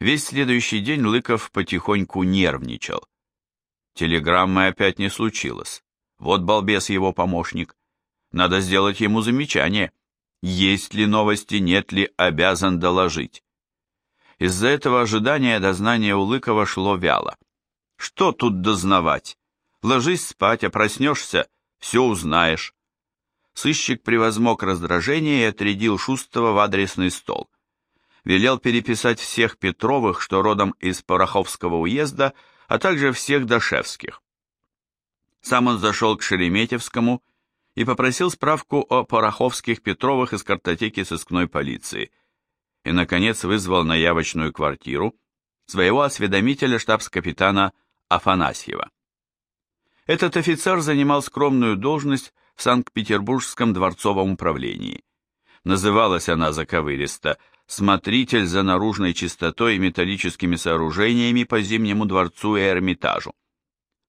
Весь следующий день Лыков потихоньку нервничал. Телеграммы опять не случилось. Вот балбес его помощник. Надо сделать ему замечание. Есть ли новости, нет ли, обязан доложить. Из-за этого ожидания дознания у Лыкова шло вяло. Что тут дознавать? Ложись спать, а проснешься, все узнаешь. Сыщик превозмог раздражение и отрядил Шустова в адресный стол. Велел переписать всех Петровых, что родом из Пороховского уезда, а также всех Дашевских. Сам он зашел к Шереметьевскому и попросил справку о Пороховских Петровых из картотеки сыскной полиции и, наконец, вызвал на явочную квартиру своего осведомителя штабс-капитана Афанасьева. Этот офицер занимал скромную должность в Санкт-Петербургском дворцовом управлении. Называлась она заковыристо «Смотритель за наружной чистотой и металлическими сооружениями по Зимнему дворцу и Эрмитажу».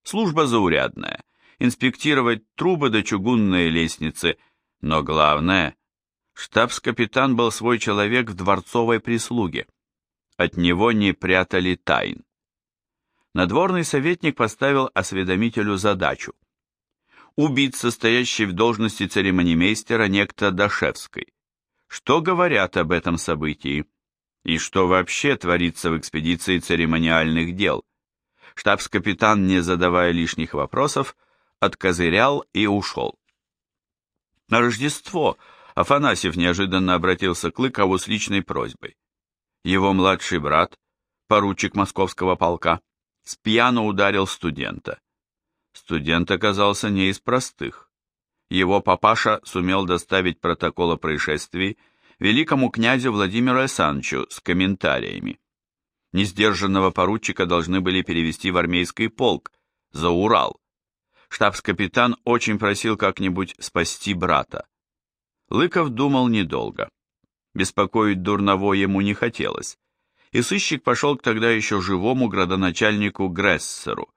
Служба заурядная, инспектировать трубы до чугунные лестницы, но главное, штабс-капитан был свой человек в дворцовой прислуге. От него не прятали тайн. Надворный советник поставил осведомителю задачу. Убит состоящий в должности церемонимейстера некто Дашевской. Что говорят об этом событии? И что вообще творится в экспедиции церемониальных дел? Штабс-капитан, не задавая лишних вопросов, откозырял и ушел. На Рождество Афанасьев неожиданно обратился к Лыкову с личной просьбой. Его младший брат, поручик московского полка, спьяно ударил студента. Студент оказался не из простых. Его папаша сумел доставить протокол о происшествии великому князю Владимиру Александровичу с комментариями. Несдержанного поручика должны были перевести в армейский полк, за Урал, штабс-капитан очень просил как-нибудь спасти брата. Лыков думал недолго. Беспокоить Дурново ему не хотелось, и сыщик пошел к тогда еще живому градоначальнику Грессеру.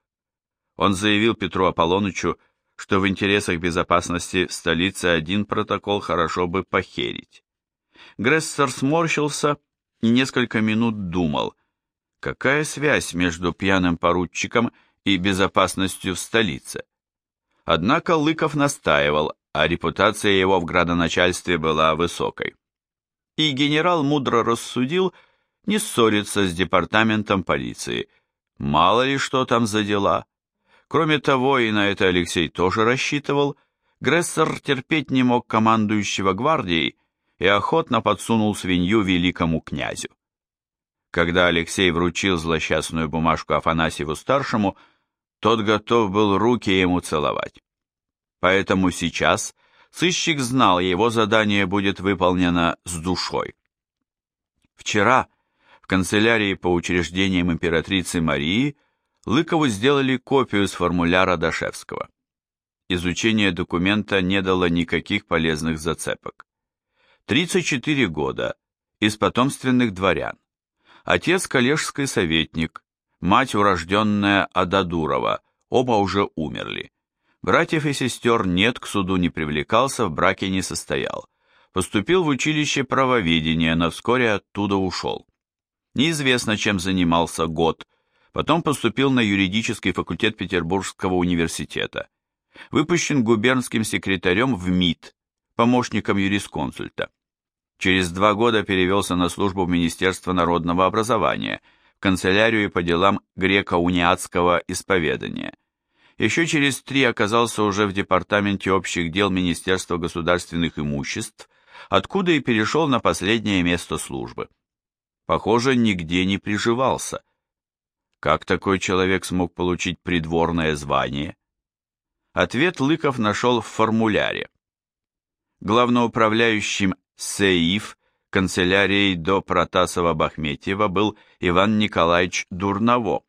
Он заявил Петру Аполлонычу, что в интересах безопасности в столице один протокол хорошо бы похерить. Грессер сморщился и несколько минут думал, какая связь между пьяным поручиком и безопасностью в столице. Однако Лыков настаивал, а репутация его в градоначальстве была высокой. И генерал мудро рассудил не ссориться с департаментом полиции. Мало ли что там за дела. Кроме того, и на это Алексей тоже рассчитывал, Грессер терпеть не мог командующего гвардией и охотно подсунул свинью великому князю. Когда Алексей вручил злосчастную бумажку Афанасьеву-старшему, тот готов был руки ему целовать. Поэтому сейчас сыщик знал, его задание будет выполнено с душой. Вчера в канцелярии по учреждениям императрицы Марии Лыкову сделали копию с формуляра Дашевского. Изучение документа не дало никаких полезных зацепок. 34 года, из потомственных дворян. Отец коллежский советник, мать урожденная Ададурова, оба уже умерли. Братьев и сестер нет, к суду не привлекался, в браке не состоял. Поступил в училище правоведения, но вскоре оттуда ушел. Неизвестно, чем занимался год, потом поступил на юридический факультет Петербургского университета. Выпущен губернским секретарем в МИД, помощником юрисконсульта. Через два года перевелся на службу в Министерство народного образования – канцелярию по делам греко-униатского исповедания. Еще через три оказался уже в Департаменте общих дел Министерства государственных имуществ, откуда и перешел на последнее место службы. Похоже, нигде не приживался. Как такой человек смог получить придворное звание? Ответ Лыков нашел в формуляре. Главноуправляющим СЭИФ канцелярией до Протасова-Бахметьева был Иван Николаевич Дурново.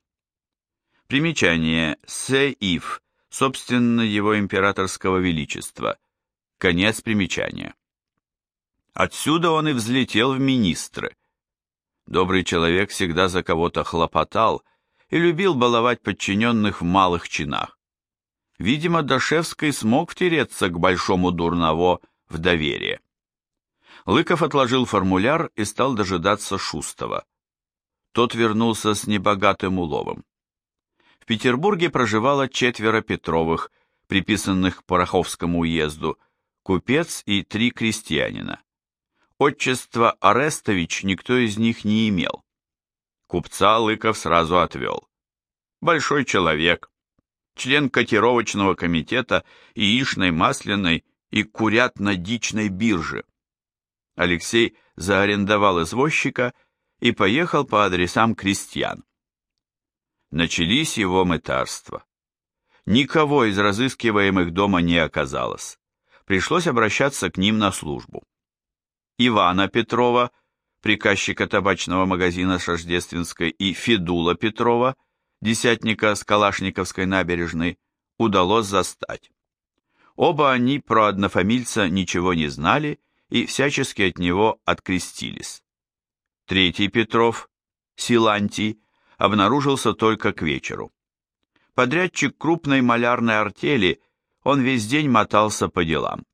Примечание. Сеиф, собственно, его императорского величества. Конец примечания. Отсюда он и взлетел в министры. Добрый человек всегда за кого-то хлопотал и любил баловать подчиненных в малых чинах. Видимо, Дашевский смог втереться к большому Дурново в доверие. Лыков отложил формуляр и стал дожидаться Шустова. тот вернулся с небогатым уловом. В Петербурге проживало четверо Петровых, приписанных к Пороховскому уезду, купец и три крестьянина. Отчество Арестович никто из них не имел. Купца Лыков сразу отвел. Большой человек, член котировочного комитета яичной, масляной и курятно-дичной биржи. Алексей заарендовал извозчика и поехал по адресам крестьян. Начались его мытарства. Никого из разыскиваемых дома не оказалось. Пришлось обращаться к ним на службу. Ивана Петрова, приказчика табачного магазина с и Федула Петрова, десятника с Калашниковской набережной, удалось застать. Оба они про однофамильца ничего не знали и всячески от него открестились. Третий Петров, Силантий, обнаружился только к вечеру. Подрядчик крупной малярной артели, он весь день мотался по делам.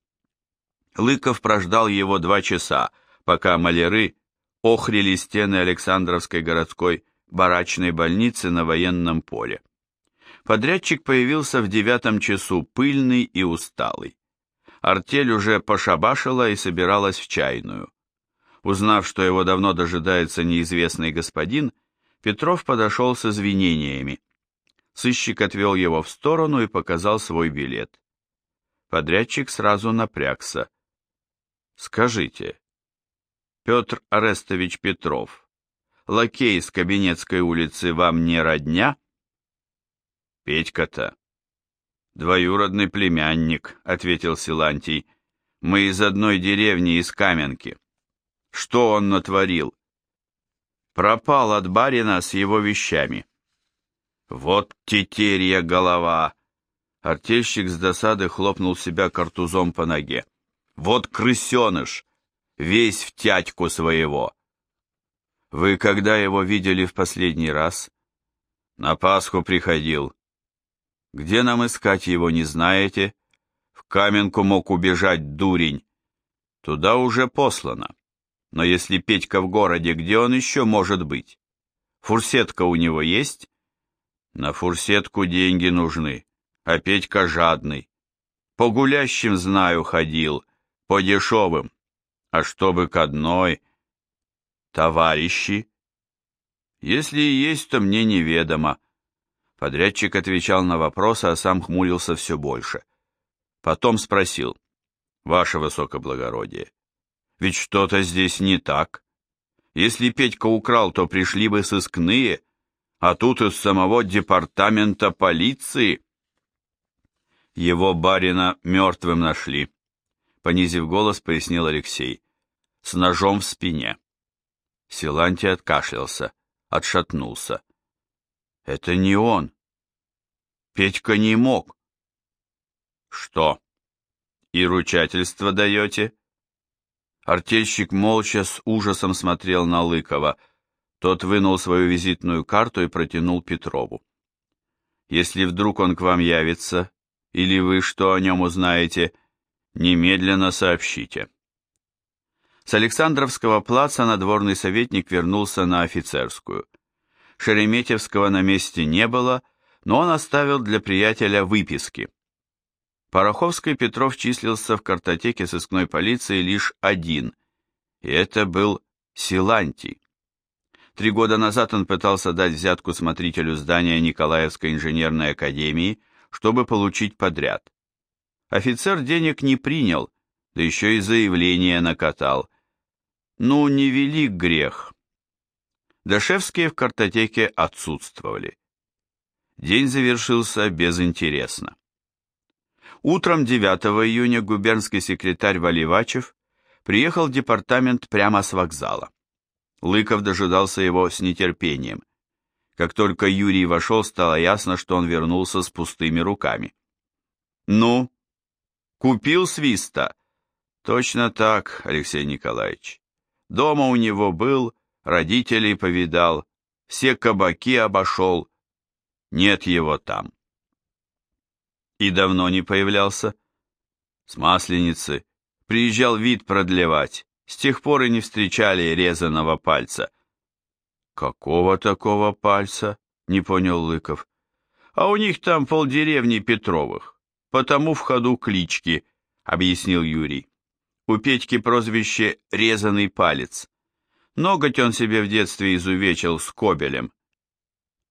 Лыков прождал его два часа, пока маляры охрили стены Александровской городской барачной больницы на военном поле. Подрядчик появился в девятом часу, пыльный и усталый. Артель уже пошабашила и собиралась в чайную. Узнав, что его давно дожидается неизвестный господин, Петров подошел с извинениями. Сыщик отвел его в сторону и показал свой билет. Подрядчик сразу напрягся. «Скажите, Петр Арестович Петров, лакей с Кабинетской улицы вам не родня?» «Петька-то». «Двоюродный племянник», — ответил Силантий. «Мы из одной деревни, из Каменки». «Что он натворил?» «Пропал от барина с его вещами». «Вот тетерья голова!» Артельщик с досады хлопнул себя картузом по ноге. «Вот крысеныш! Весь в тятьку своего!» «Вы когда его видели в последний раз?» «На Пасху приходил. Где нам искать его, не знаете? В Каменку мог убежать дурень. Туда уже послано. Но если Петька в городе, где он еще может быть? Фурсетка у него есть? На фурсетку деньги нужны, а Петька жадный. По гулящим, знаю, ходил, по дешевым. А чтобы к одной... Товарищи? Если и есть, то мне неведомо. Подрядчик отвечал на вопросы, а сам хмурился все больше. Потом спросил, «Ваше высокоблагородие, ведь что-то здесь не так. Если Петька украл, то пришли бы сыскные, а тут из самого департамента полиции». Его барина мертвым нашли, понизив голос, пояснил Алексей, с ножом в спине. Силантий откашлялся, отшатнулся. Это не он. Петька не мог. Что? И ручательство даете? Артельщик молча с ужасом смотрел на Лыкова. Тот вынул свою визитную карту и протянул Петрову. Если вдруг он к вам явится, или вы что о нем узнаете, немедленно сообщите. С Александровского плаца надворный советник вернулся на офицерскую. Шереметьевского на месте не было, но он оставил для приятеля выписки. Пороховский Петров числился в картотеке сыскной полиции лишь один, и это был Силантий. Три года назад он пытался дать взятку смотрителю здания Николаевской инженерной академии, чтобы получить подряд. Офицер денег не принял, да еще и заявление накатал. Ну, невелик грех, Дашевские в картотеке отсутствовали. День завершился безинтересно. Утром 9 июня губернский секретарь Валивачев приехал в департамент прямо с вокзала. Лыков дожидался его с нетерпением. Как только Юрий вошел, стало ясно, что он вернулся с пустыми руками. «Ну, купил свиста?» «Точно так, Алексей Николаевич. Дома у него был, родителей повидал, все кабаки обошел. Нет его там. И давно не появлялся? С масленицы. Приезжал вид продлевать. С тех пор и не встречали резаного пальца. Какого такого пальца? Не понял Лыков. А у них там полдеревни Петровых, потому в ходу клички, объяснил Юрий. У Петьки прозвище «резаный палец». Ноготь он себе в детстве изувечил скобелем.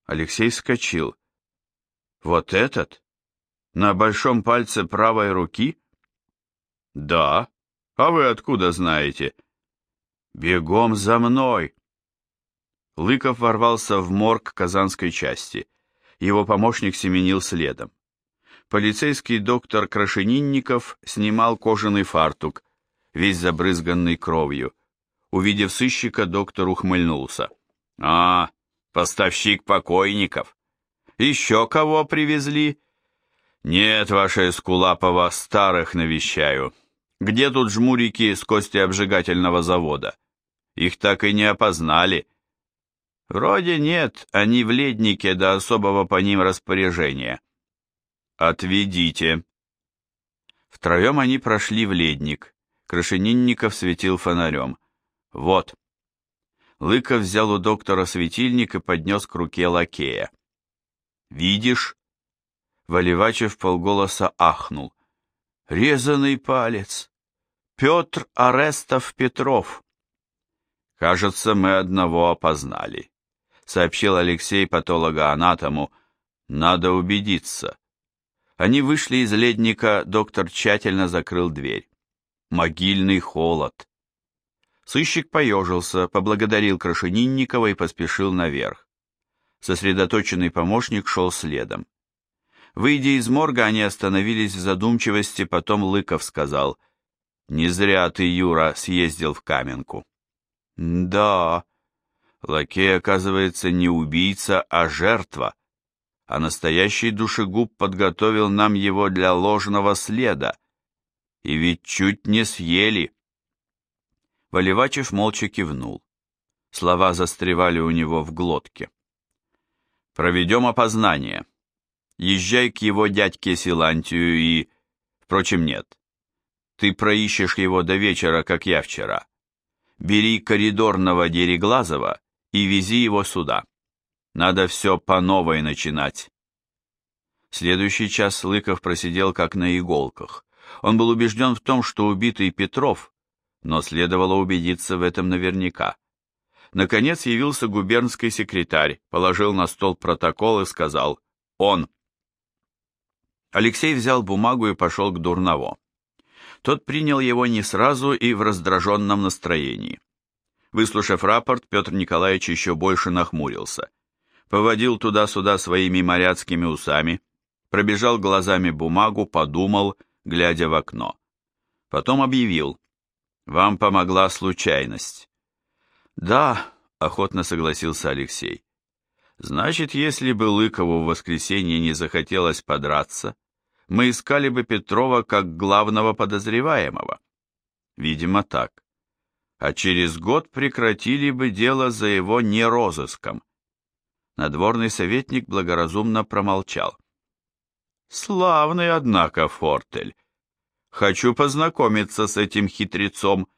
Алексей вскочил. Вот этот? На большом пальце правой руки? Да. А вы откуда знаете? Бегом за мной. Лыков ворвался в морг казанской части. Его помощник семенил следом. Полицейский доктор Крашенинников снимал кожаный фартук, весь забрызганный кровью. Увидев сыщика, доктор ухмыльнулся. «А, поставщик покойников. Еще кого привезли?» «Нет, ваша Эскулапова, старых навещаю. Где тут жмурики с кости обжигательного завода? Их так и не опознали». «Вроде нет, они в леднике до особого по ним распоряжения». «Отведите». Втроем они прошли в ледник. Крашенинников светил фонарем. «Вот». Лыков взял у доктора светильник и поднес к руке лакея. «Видишь?» Валивачев полголоса ахнул. «Резанный палец! Петр Арестов Петров!» «Кажется, мы одного опознали», — сообщил Алексей патологоанатому. «Надо убедиться». Они вышли из ледника, доктор тщательно закрыл дверь. Могильный холод. Сыщик поежился, поблагодарил Крашенинникова и поспешил наверх. Сосредоточенный помощник шел следом. Выйдя из морга, они остановились в задумчивости, потом Лыков сказал, «Не зря ты, Юра, съездил в Каменку». «Да, лакей, оказывается, не убийца, а жертва, а настоящий душегуб подготовил нам его для ложного следа, и ведь чуть не съели». Валивачев молча кивнул. Слова застревали у него в глотке. «Проведем опознание. Езжай к его дядьке Силантию и... Впрочем, нет. Ты проищешь его до вечера, как я вчера. Бери коридорного Дереглазова и вези его сюда. Надо все по новой начинать». Следующий час Лыков просидел как на иголках. Он был убежден в том, что убитый Петров но следовало убедиться в этом наверняка. Наконец явился губернский секретарь, положил на стол протокол и сказал «Он». Алексей взял бумагу и пошел к Дурново. Тот принял его не сразу и в раздраженном настроении. Выслушав рапорт, Петр Николаевич еще больше нахмурился. Поводил туда-сюда своими моряцкими усами, пробежал глазами бумагу, подумал, глядя в окно. Потом объявил вам помогла случайность. Да, охотно согласился Алексей. Значит, если бы Лыкову в воскресенье не захотелось подраться, мы искали бы Петрова как главного подозреваемого. Видимо, так. А через год прекратили бы дело за его нерозыском. Надворный советник благоразумно промолчал. Славный, однако, Фортель. Хочу познакомиться с этим хитрецом.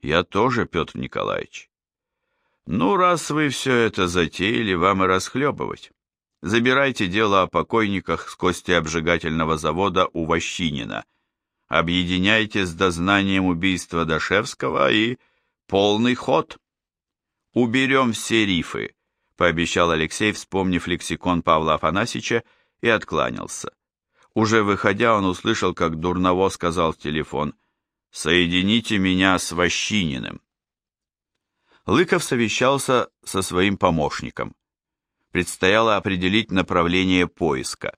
Я тоже, Петр Николаевич. Ну, раз вы все это затеяли, вам и расхлебывать. Забирайте дело о покойниках с кости обжигательного завода у Ващинина. Объединяйте с дознанием убийства Дашевского и полный ход. Уберем все рифы, пообещал Алексей, вспомнив лексикон Павла Афанасьевича, и откланялся. Уже выходя, он услышал, как Дурново сказал в телефон «Соедините меня с Ващининым». Лыков совещался со своим помощником. Предстояло определить направление поиска.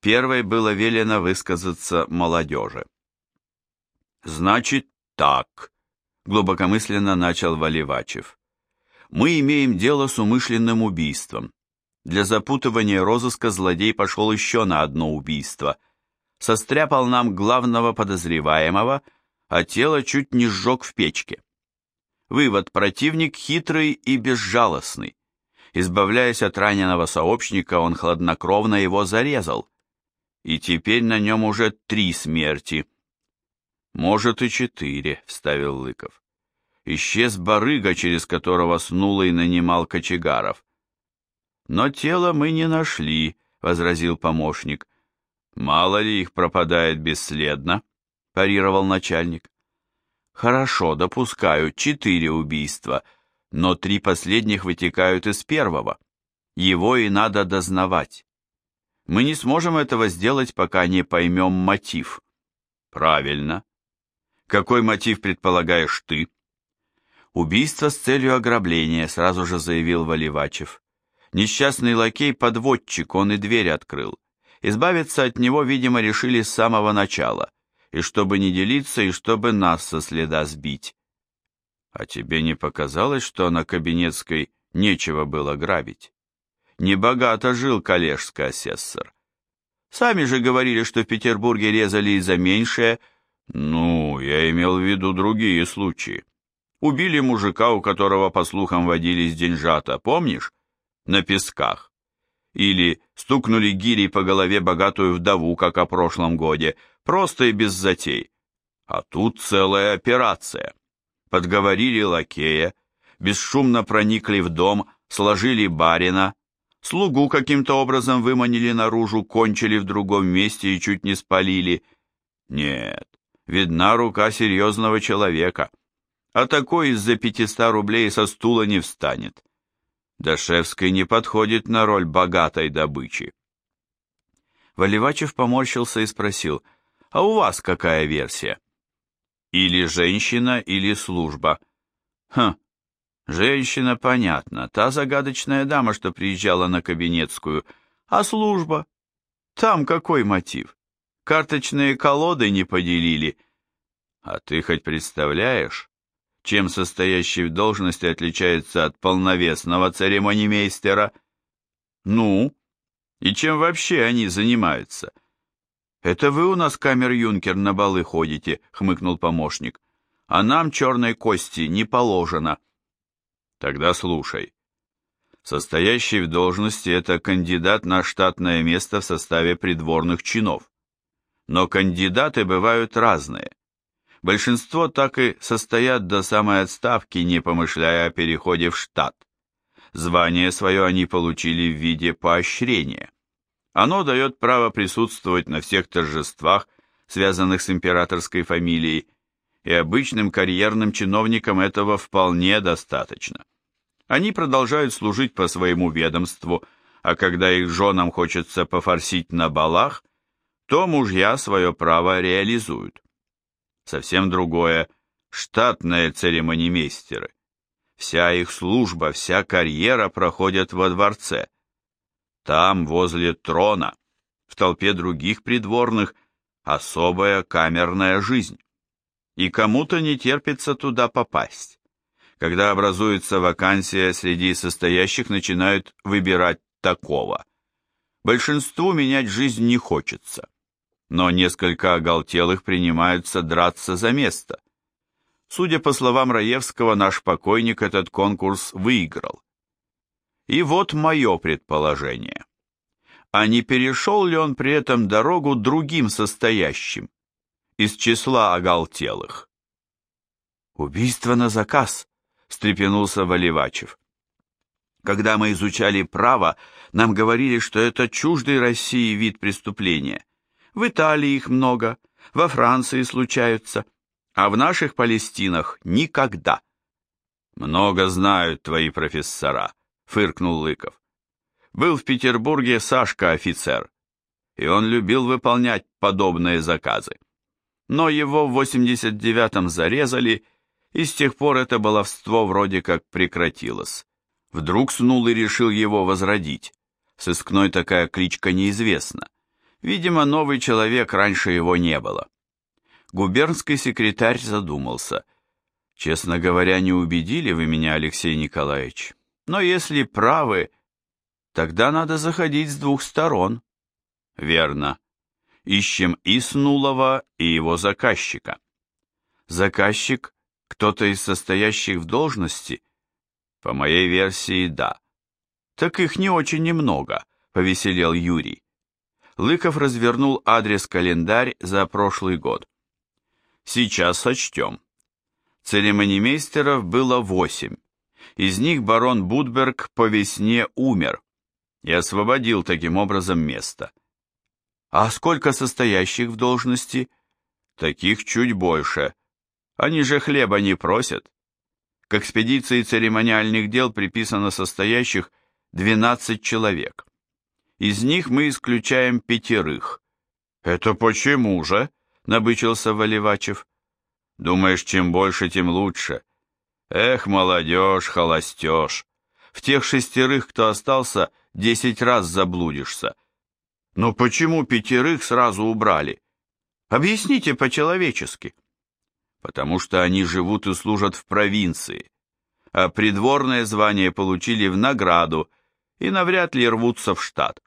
Первой было велено высказаться молодежи. «Значит так», — глубокомысленно начал Валивачев. «Мы имеем дело с умышленным убийством. Для запутывания розыска злодей пошел еще на одно убийство. Состряпал нам главного подозреваемого, а тело чуть не сжег в печке. Вывод, противник хитрый и безжалостный. Избавляясь от раненого сообщника, он хладнокровно его зарезал. И теперь на нем уже три смерти. «Может, и четыре», — вставил Лыков. Исчез барыга, через которого Снулый нанимал кочегаров. Но тело мы не нашли, возразил помощник. Мало ли их пропадает бесследно, парировал начальник. Хорошо, допускаю, четыре убийства, но три последних вытекают из первого. Его и надо дознавать. Мы не сможем этого сделать, пока не поймем мотив. Правильно. Какой мотив предполагаешь ты? Убийство с целью ограбления, сразу же заявил Валивачев. Несчастный лакей-подводчик, он и дверь открыл. Избавиться от него, видимо, решили с самого начала, и чтобы не делиться, и чтобы нас со следа сбить. А тебе не показалось, что на Кабинетской нечего было грабить? Небогато жил коллежский асессор. Сами же говорили, что в Петербурге резали и за меньшее. Ну, я имел в виду другие случаи. Убили мужика, у которого, по слухам, водились деньжата, помнишь? На песках. Или стукнули гирей по голове богатую вдову, как о прошлом годе, просто и без затей. А тут целая операция. Подговорили лакея, бесшумно проникли в дом, сложили барина, слугу каким-то образом выманили наружу, кончили в другом месте и чуть не спалили. Нет, видна рука серьезного человека а такой из-за пятиста рублей со стула не встанет. Дашевский не подходит на роль богатой добычи. Валивачев поморщился и спросил, а у вас какая версия? Или женщина, или служба. Хм, женщина, понятно, та загадочная дама, что приезжала на Кабинетскую. А служба? Там какой мотив? Карточные колоды не поделили. А ты хоть представляешь, чем состоящий в должности отличается от полновесного церемонимейстера? Ну, и чем вообще они занимаются? Это вы у нас, камер-юнкер, на балы ходите, хмыкнул помощник. А нам черной кости не положено. Тогда слушай. Состоящий в должности – это кандидат на штатное место в составе придворных чинов. Но кандидаты бывают разные. Большинство так и состоят до самой отставки, не помышляя о переходе в штат. Звание свое они получили в виде поощрения. Оно дает право присутствовать на всех торжествах, связанных с императорской фамилией, и обычным карьерным чиновникам этого вполне достаточно. Они продолжают служить по своему ведомству, а когда их женам хочется пофорсить на балах, то мужья свое право реализуют совсем другое – штатные церемонимейстеры. Вся их служба, вся карьера проходят во дворце. Там, возле трона, в толпе других придворных, особая камерная жизнь. И кому-то не терпится туда попасть. Когда образуется вакансия, среди состоящих начинают выбирать такого. Большинству менять жизнь не хочется но несколько оголтелых принимаются драться за место. Судя по словам Раевского, наш покойник этот конкурс выиграл. И вот мое предположение. А не перешел ли он при этом дорогу другим состоящим, из числа оголтелых? «Убийство на заказ», — встрепенулся Валивачев. «Когда мы изучали право, нам говорили, что это чуждый России вид преступления — в Италии их много, во Франции случаются, а в наших Палестинах никогда. Много знают твои профессора, фыркнул Лыков. Был в Петербурге Сашка офицер, и он любил выполнять подобные заказы. Но его в 89-м зарезали, и с тех пор это баловство вроде как прекратилось. Вдруг снул и решил его возродить. Сыскной такая кличка неизвестна. Видимо, новый человек, раньше его не было. Губернский секретарь задумался. Честно говоря, не убедили вы меня, Алексей Николаевич. Но если правы, тогда надо заходить с двух сторон. Верно. Ищем и Снулова, и его заказчика. Заказчик – кто-то из состоящих в должности? По моей версии, да. Так их не очень немного, повеселел Юрий. Лыков развернул адрес-календарь за прошлый год. Сейчас сочтем. Церемонимейстеров было восемь. Из них барон Будберг по весне умер и освободил таким образом место. А сколько состоящих в должности? Таких чуть больше. Они же хлеба не просят. К экспедиции церемониальных дел приписано состоящих 12 человек. Из них мы исключаем пятерых. Это почему же? Набычился Валивачев. Думаешь, чем больше, тем лучше. Эх, молодежь, холостеж. В тех шестерых, кто остался, десять раз заблудишься. Но почему пятерых сразу убрали? Объясните по-человечески потому что они живут и служат в провинции, а придворное звание получили в награду и навряд ли рвутся в штат.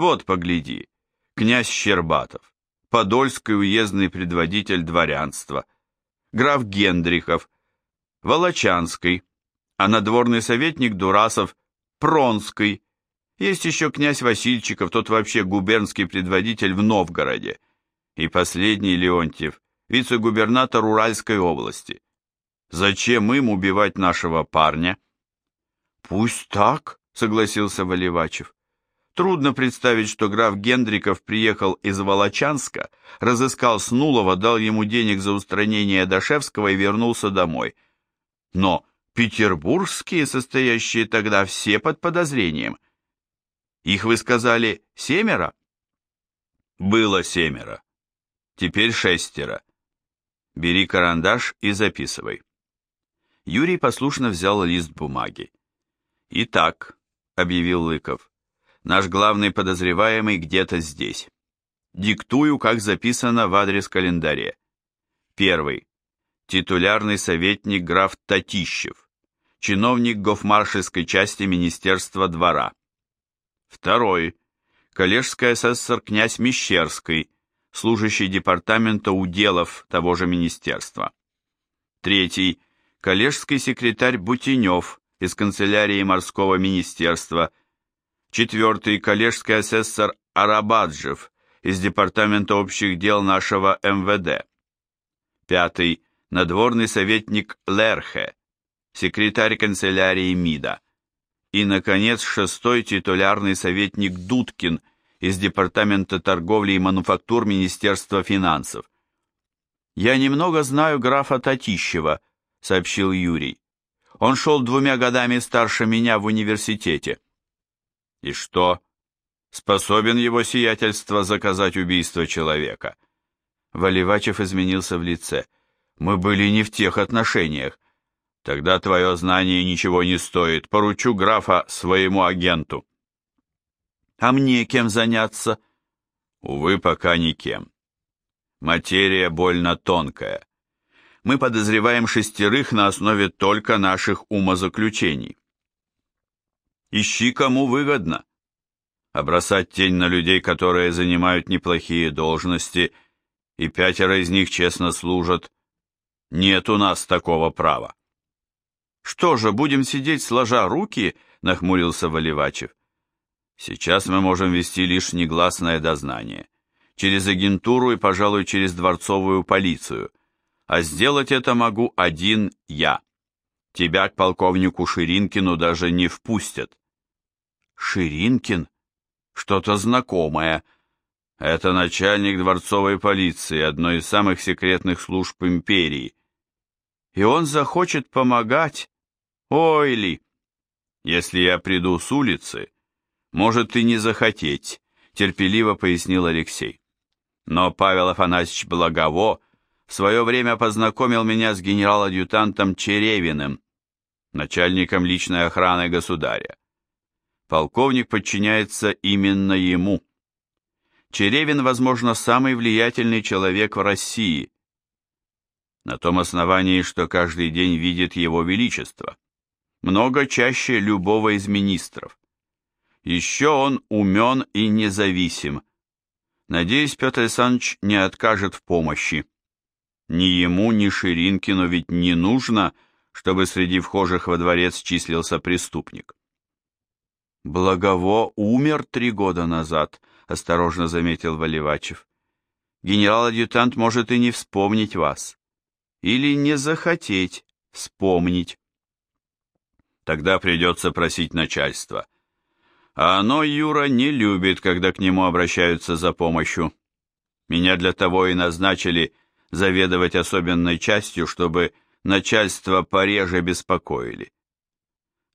Вот, погляди, князь Щербатов, подольский уездный предводитель дворянства, граф Гендрихов, Волочанский, а надворный советник Дурасов Пронский, есть еще князь Васильчиков, тот вообще губернский предводитель в Новгороде, и последний Леонтьев, вице-губернатор Уральской области. Зачем им убивать нашего парня? Пусть так, согласился Валивачев. Трудно представить, что граф Гендриков приехал из Волочанска, разыскал Снулова, дал ему денег за устранение Дашевского и вернулся домой. Но петербургские, состоящие тогда все под подозрением. Их вы сказали семеро? Было семеро. Теперь шестеро. Бери карандаш и записывай. Юрий послушно взял лист бумаги. «Итак», — объявил Лыков, — «наш главный подозреваемый где-то здесь. Диктую, как записано в адрес-календаре. Первый. Титулярный советник граф Татищев, чиновник гофмаршальской части Министерства двора. Второй. Коллежский асессор князь Мещерский, служащий департамента уделов того же министерства. Третий – коллежский секретарь Бутенев из канцелярии морского министерства. Четвертый – коллежский асессор Арабаджев из департамента общих дел нашего МВД. Пятый – надворный советник Лерхе, секретарь канцелярии МИДа. И, наконец, шестой титулярный советник Дудкин из Департамента торговли и мануфактур Министерства финансов. «Я немного знаю графа Татищева», — сообщил Юрий. «Он шел двумя годами старше меня в университете». «И что? Способен его сиятельство заказать убийство человека?» Валивачев изменился в лице. «Мы были не в тех отношениях. Тогда твое знание ничего не стоит. Поручу графа своему агенту». А мне кем заняться? Увы, пока никем. Материя больно тонкая. Мы подозреваем шестерых на основе только наших умозаключений. Ищи, кому выгодно. А бросать тень на людей, которые занимают неплохие должности, и пятеро из них честно служат, нет у нас такого права. Что же, будем сидеть сложа руки, нахмурился Валивачев. Сейчас мы можем вести лишь негласное дознание. Через агентуру и, пожалуй, через дворцовую полицию. А сделать это могу один я. Тебя к полковнику Ширинкину даже не впустят. Ширинкин? Что-то знакомое. Это начальник дворцовой полиции, одной из самых секретных служб империи. И он захочет помогать? Ой ли! Если я приду с улицы, может и не захотеть, терпеливо пояснил Алексей. Но Павел Афанасьевич Благово в свое время познакомил меня с генерал-адъютантом Черевиным, начальником личной охраны государя. Полковник подчиняется именно ему. Черевин, возможно, самый влиятельный человек в России, на том основании, что каждый день видит его величество, много чаще любого из министров. Еще он умен и независим. Надеюсь, Петр Александрович не откажет в помощи. Ни ему, ни Ширинкину ведь не нужно, чтобы среди вхожих во дворец числился преступник. Благово умер три года назад, осторожно заметил Валивачев. Генерал-адъютант может и не вспомнить вас. или не захотеть вспомнить. Тогда придется просить начальство. А оно, Юра, не любит, когда к нему обращаются за помощью. Меня для того и назначили заведовать особенной частью, чтобы начальство пореже беспокоили.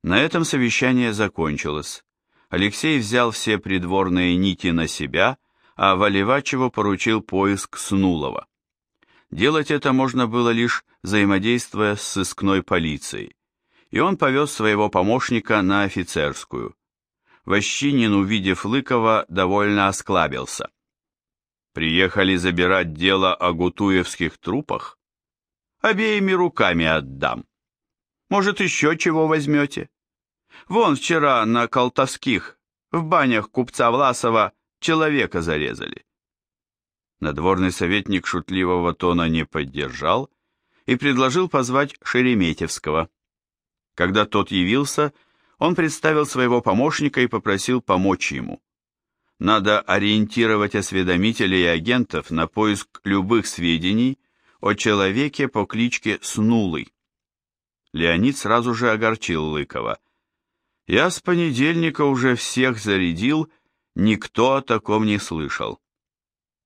На этом совещание закончилось. Алексей взял все придворные нити на себя, а Валивачеву поручил поиск Снулова. Делать это можно было лишь взаимодействуя с сыскной полицией, и он повез своего помощника на офицерскую. Ващинин, увидев Лыкова, довольно осклабился. «Приехали забирать дело о гутуевских трупах? Обеими руками отдам. Может, еще чего возьмете? Вон вчера на Колтовских, в банях купца Власова, человека зарезали. Надворный советник шутливого тона не поддержал и предложил позвать Шереметьевского. Когда тот явился, он представил своего помощника и попросил помочь ему. Надо ориентировать осведомителей и агентов на поиск любых сведений о человеке по кличке Снулый. Леонид сразу же огорчил Лыкова. «Я с понедельника уже всех зарядил, никто о таком не слышал».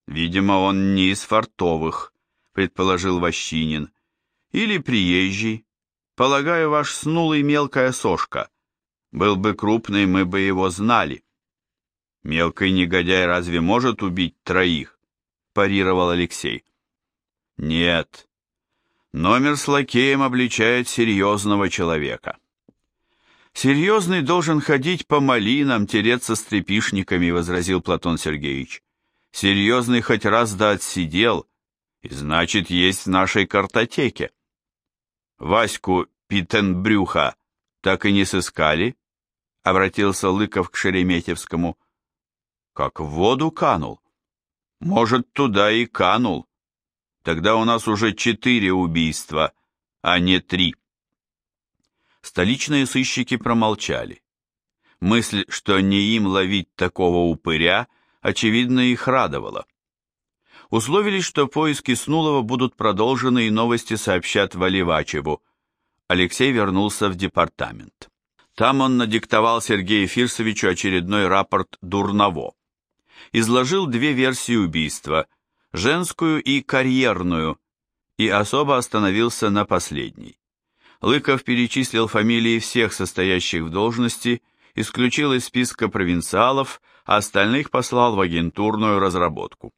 «Видимо, он не из фартовых», — предположил Ващинин. «Или приезжий. Полагаю, ваш снулый мелкая сошка. Был бы крупный, мы бы его знали». «Мелкий негодяй разве может убить троих?» – парировал Алексей. «Нет. Номер с лакеем обличает серьезного человека». «Серьезный должен ходить по малинам, тереться с трепишниками», – возразил Платон Сергеевич. Серьезный хоть раз да отсидел, и значит, есть в нашей картотеке. Ваську Питенбрюха так и не сыскали? Обратился Лыков к Шереметьевскому. Как в воду канул. Может, туда и канул. Тогда у нас уже четыре убийства, а не три. Столичные сыщики промолчали. Мысль, что не им ловить такого упыря – очевидно, их радовало. Условились, что поиски Снулова будут продолжены и новости сообщат Валивачеву. Алексей вернулся в департамент. Там он надиктовал Сергею Фирсовичу очередной рапорт Дурново. Изложил две версии убийства – женскую и карьерную, и особо остановился на последней. Лыков перечислил фамилии всех состоящих в должности, исключил из списка провинциалов, а остальных послал в агентурную разработку.